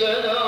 said I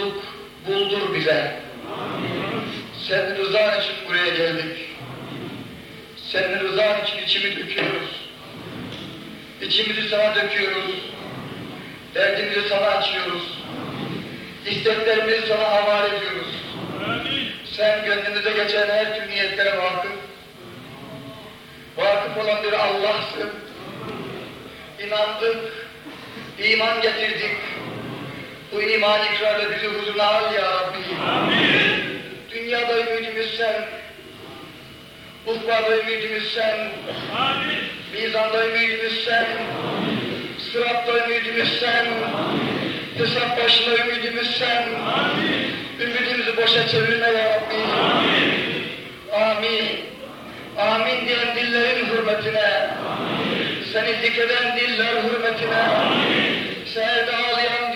bulduk, buldur bize. Senin rızan için buraya geldik. Senin rızan için içimi döküyoruz. İçimizi sana döküyoruz. Derdimizi sana açıyoruz. İsteklerimizi sana havale ediyoruz. Sen gönlümüze geçen her tür niyetlere vakıf. Vakıf olan bir Allah'sın. İnandık, iman getirdik. Bu iman ikrarla bizi huzuruna al ya Rabbi. Dünyada ümidimiz sen. Ukbada ümidimiz sen. Mizanda ümidimiz sen. Sıratta ümidimiz sen. Hesap başında ümidimiz sen. Ümidimizi boşa çevirme ya Rabbi. Amin. Amin diyen dillerin hürmetine. Seni zikreden diller hürmetine. Seherde ağlayan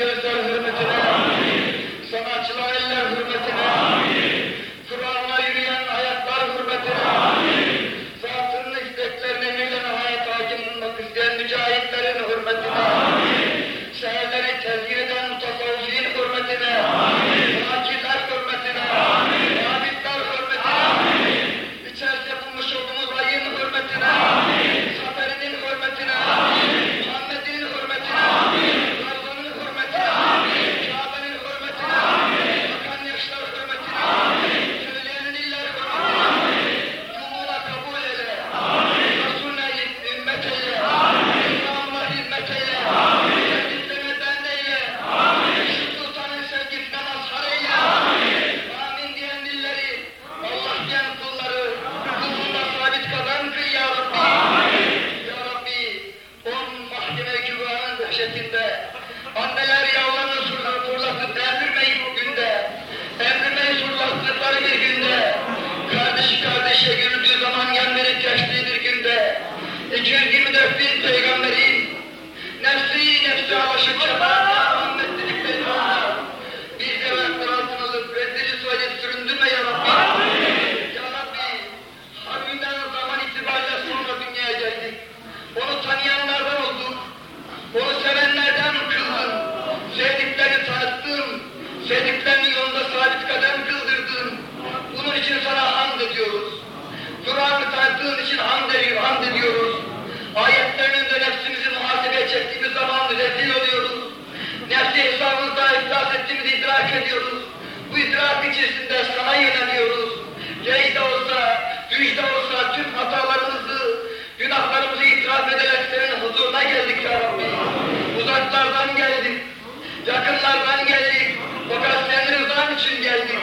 için geldik.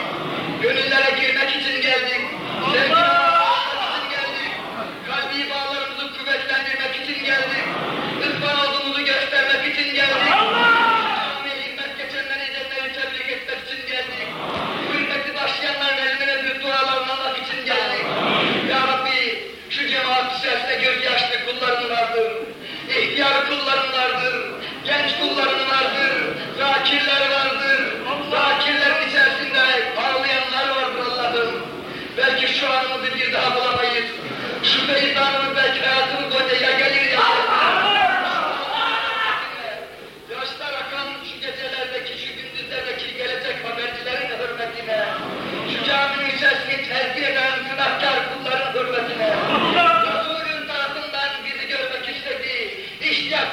Gönüllere girmek için geldik. Sevgili almak. Kalbi bağlarımızı kuvvetlendirmek için geldik. Lütfen göstermek için geldik. Allah'ın hizmet geçenleri, edenleri tebrik etmek için geldik. Hürmeti taşıyanların eline bir dualarını almak için geldik. Ya Rabbi şu cemaat içerisinde gözyaşlı kulların. İhtiyar kullarınlardır. Genç kulların vardır. Zakirler vardır.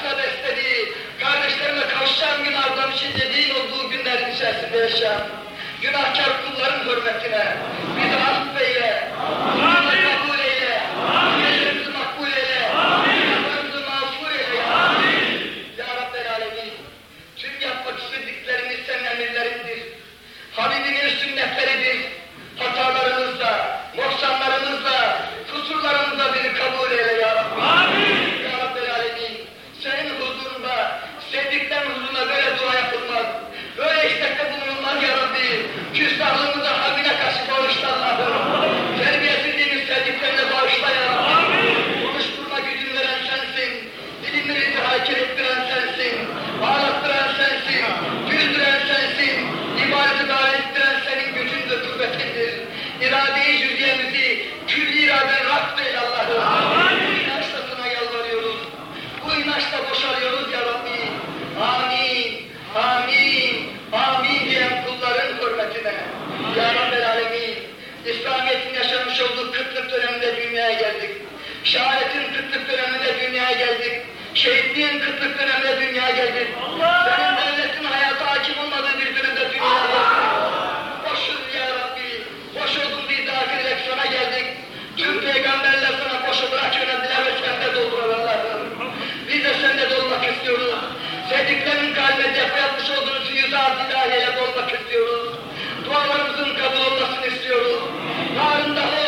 kitap istediği, kardeşlerine kavuşacağım gün ardan için dediğin olduğu günlerin içerisinde yaşa. Günahkar kulların hürmetine, bizi affeyle. Amin. Şehitliğin kıtlık döneminde dünyaya geldin. Senin milletin hayata hakim olmadığı bir dönemde dünyaya geldin. Hoşuz ya Rabbi. Hoş oldun biz de ahir sana geldik. Tüm peygamberler sana boş olarak yöneldiler ve sende dolduranlar. Biz de sende dolmak istiyoruz. Sevdiklerin kalbine cephe yapmış olduğunuz yüze artı ilahiyle dolmak istiyoruz. Dualarımızın kabul olmasını istiyoruz. Yarın daha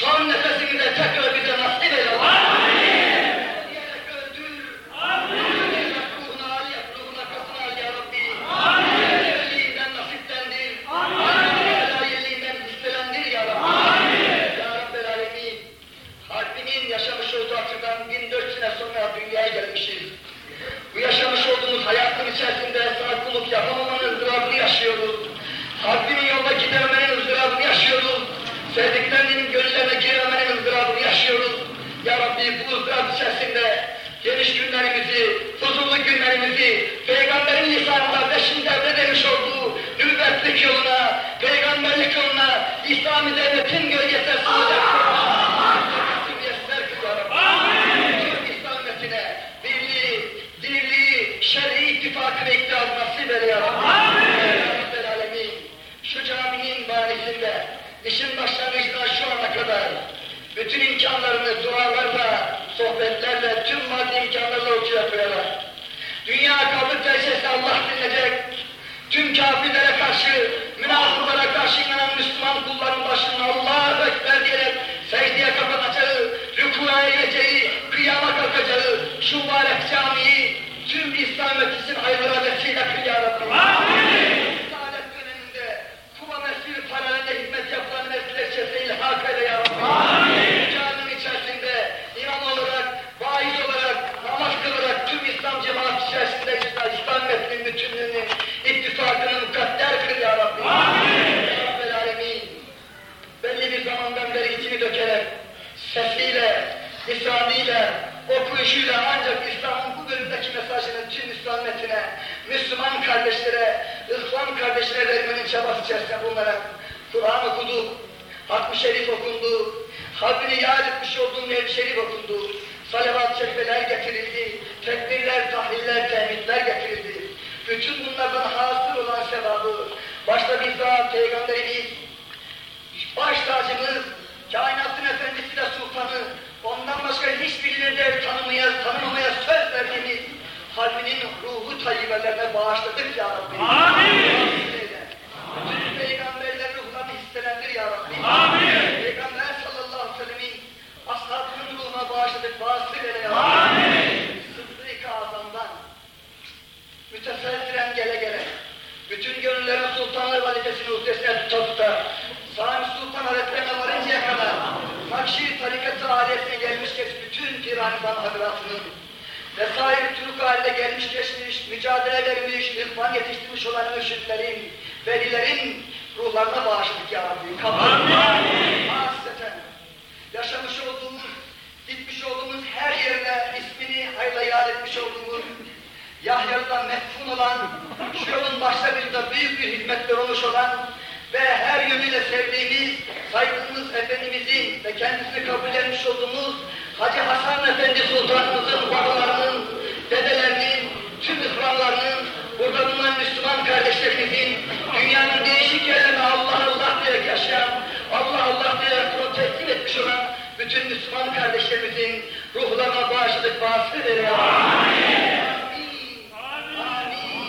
Son nefesinize tek işin başlangıcından şu ana kadar bütün imkanlarını dualarla, sohbetlerle, tüm maddi imkanlarla ortaya koyarak, dünya kaldık derecesi Allah dinleyecek, tüm kafirlere karşı, münafıklara karşı inanan Müslüman kulların başını Allah'a Ekber diyerek secdeye kapanacağı, rükuya eğileceği, kıyama kalkacağı, şu mübarek camiyi tüm İslam etkisinin hayırlı adetiyle kıyarak yapılan içerisinde ilhak eyle ya Rabbi. İçerisinde imam olarak, vaiz olarak, namaz kılarak tüm İslam cemaat içerisinde İslam ümmetinin bütünlüğünü, ittifakını mukadder kıl ya Rabbi. Ya Rabbel Alemin. Belli bir zamandan beri içini dökerek, sesiyle, lisanıyla, okuyuşuyla ancak İslam'ın bu bölümdeki mesajını tüm İslam ümmetine, Müslüman kardeşlere, İslam kardeşlere vermenin çabası içerisinde bulunarak Kur'an okudu, Hakkı Şerif okundu, Hakkını yad etmiş olduğum Nebi Şerif okundu, salavat-ı şerifeler getirildi, tekbirler, tahliller, tehmidler getirildi. Bütün bunlardan hasıl olan sevabı, başta bizzat Peygamberimiz, baş tacımız, kainatın efendisi de sultanı, ondan başka hiçbirini de tanımaya, tanımamaya söz verdiğimiz kalbinin ruhu tayyibelerine bağışladık ya Rabbi. Amin. Bütün mücadele vermiş, irfan yetiştirmiş olan mürşitlerin, velilerin ruhlarına bağışladık ya Rabbi. Kabul. Hasreten yaşamış olduğumuz, gitmiş olduğumuz her yerine ismini hayırla yad etmiş olduğumuz Yahya'dan mefhun olan, şu yolun başlangıcında büyük bir hizmetler olmuş olan ve her yönüyle sevdiğimiz, saygımız Efendimizin ve kendisini kabul etmiş olduğumuz Hacı Hasan Efendi Sultanımızın babalarının, dedelerinin, tüm ihramlarının, burada bulunan Müslüman kardeşlerimizin, dünyanın değişik yerlerine Allah Allah diyerek yaşayan, Allah Allah diyerek bunu teslim etmiş olan bütün Müslüman kardeşlerimizin ruhlarına bağışladık, vasıl eyle. Amin. Amin.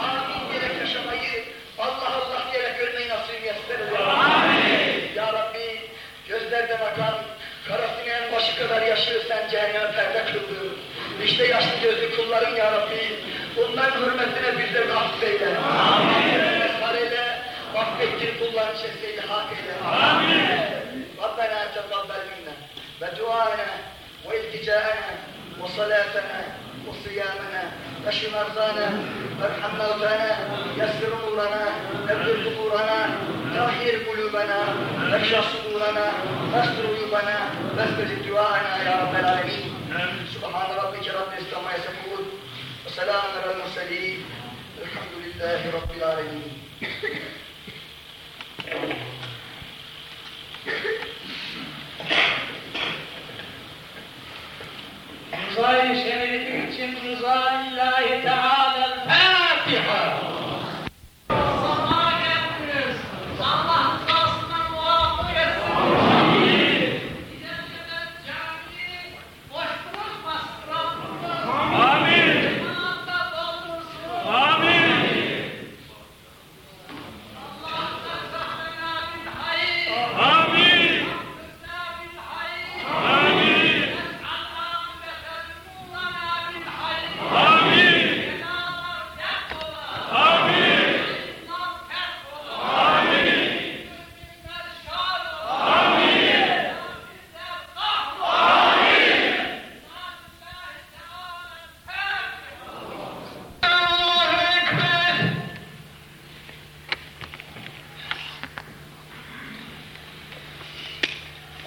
Amin diyerek yaşamayı, Allah Allah diyerek ölmeyi nasip eyle. Amin. Ya Rabbi, gözlerden akan, karasının en başı kadar yaşı sen cehenneme perde kıldın. İşte yaşlı gözlü kulların ya Rabbi, bunların hürmetine bizleri affeyle. Amin. Mesar eyle, affettir kulların içerisinde hak eyle. Amin. ربنا تقبل منا ودعاءنا والتجاءنا وصلاتنا وصيامنا اشف مرضانا وارحم موتانا يسر امورنا نبذل قبورنا طهر قلوبنا اكشف صدورنا استر عيوبنا واستجب دعاءنا يا رب العالمين سبحان ربك رب العزه عما يصفون وسلام على المرسلين الحمد لله رب العالمين Rızayı şerifin için rızayı Teala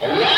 All right.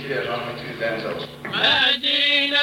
şekilde rahmeti üzerinize olsun. Medine